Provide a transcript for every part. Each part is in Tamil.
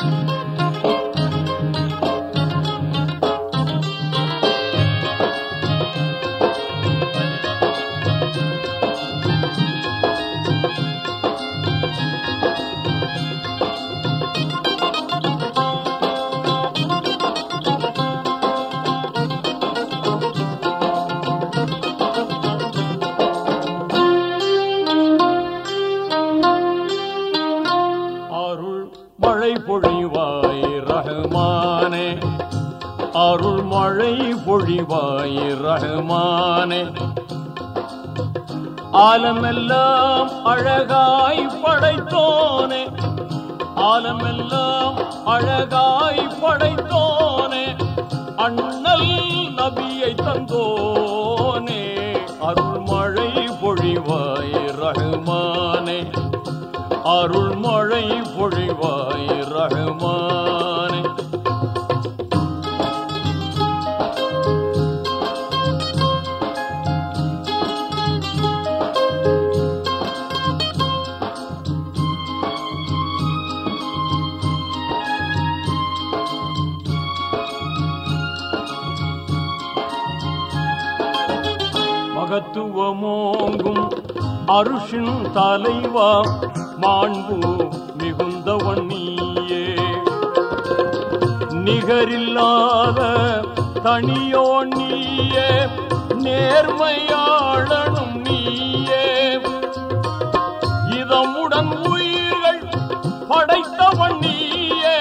அருள் பொழிவாய் ரஹ்மானே. அருள் மழை பொழிவாய் ரஹ்மானே. ஆலமெல்லாம் அழகாய் படைத்தோனே. ஆலமெல்லாம் அழகாய் படைத்தோனே. அண்ணல் நபியை தந்தோனே. அருள் மழை பொழிவாய் ரகுமானே அருள் மழை பொழிவாய் ரஹ்மானே மகத்துவமோங்கும் அருஷின் தலைவா மாண்பு மிகுந்தவன் நீயே. நிகரில்லாத தனியோ நீயே நேர்மையாளனும் நீயே. இதமுடன் உயிர்கள் படைத்தவன் நீயே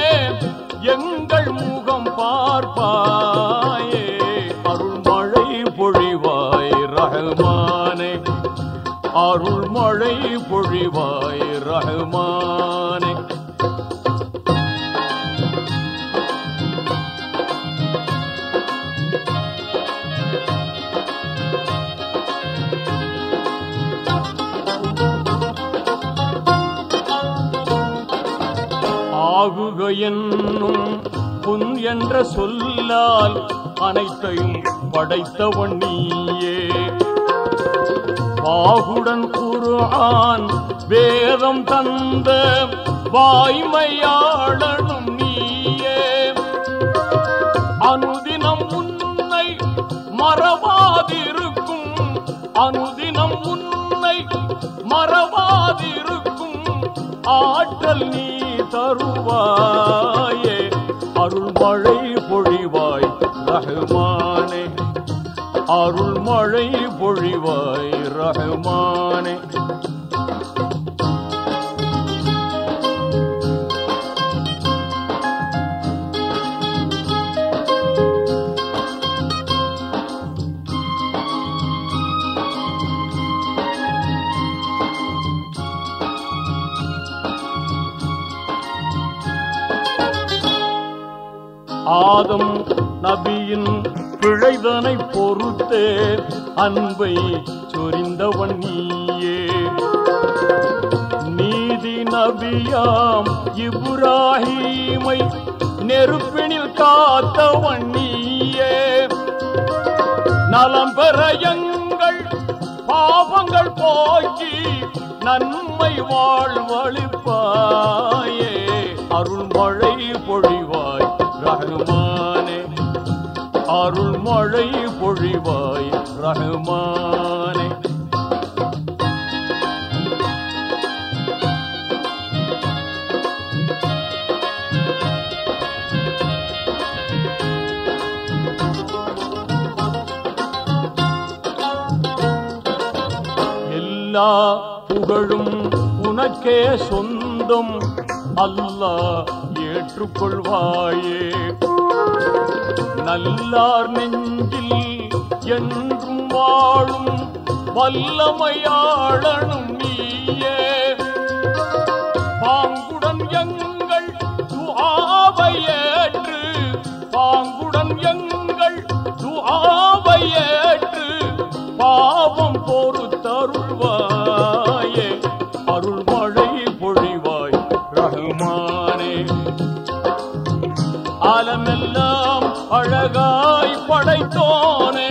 எங்கள் முகம் பார்ப்பார். அருள் மழை பொழிவாய் ரஹ்மானே ஆகுக என்னும் புன் என்ற சொல்லால் அனைத்தையும் படைத்தவன் நீயே. பாகுடன் குருஆன் வேதம் தந்த வாய்மையாளனும் நீயே. அனுதினம் உன்னை மறவாதிருக்கும் அனுதினம் உன்னை மறவாதிருக்கும் ஆற்றல் நீ தருவாயே. அருள்மழை பொழிவாய் ரகுமானே. அருள் மழை பொழிவாய் ரஹ்மானே ஆதம் நபியின் பிழைதனை பொறுத்தே அன்பை சொரிந்தவன் நீயே. நீதி நபியாம் இப்ராஹீமை நெருப்பினில் காத்தவன் நீயே. நலம் பெற எங்கள் பாவங்கள் போக்கி நன்மை வாழ்வழிப்பாயே அருள்மழை பொழிவாய் ரகுமாய் அருள் மழை பொழிவாய் ரகுமானே. எல்லா புகழும் உனக்கே சொந்தம். அல்லாஹ் ஏற்றுக்கொள்வாயே. நல்லார் நெஞ்சில் என்றும் வாழும் வல்லமையாளனும் நீ. படைத்தோனே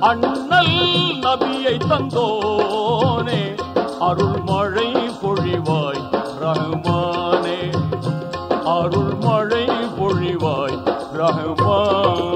அண்ணல் நபியை தந்தோனே அருள்மழை பொழிவாய் ரஹ்மானே அருள்மழை பொழிவாய் ரஹ்மானே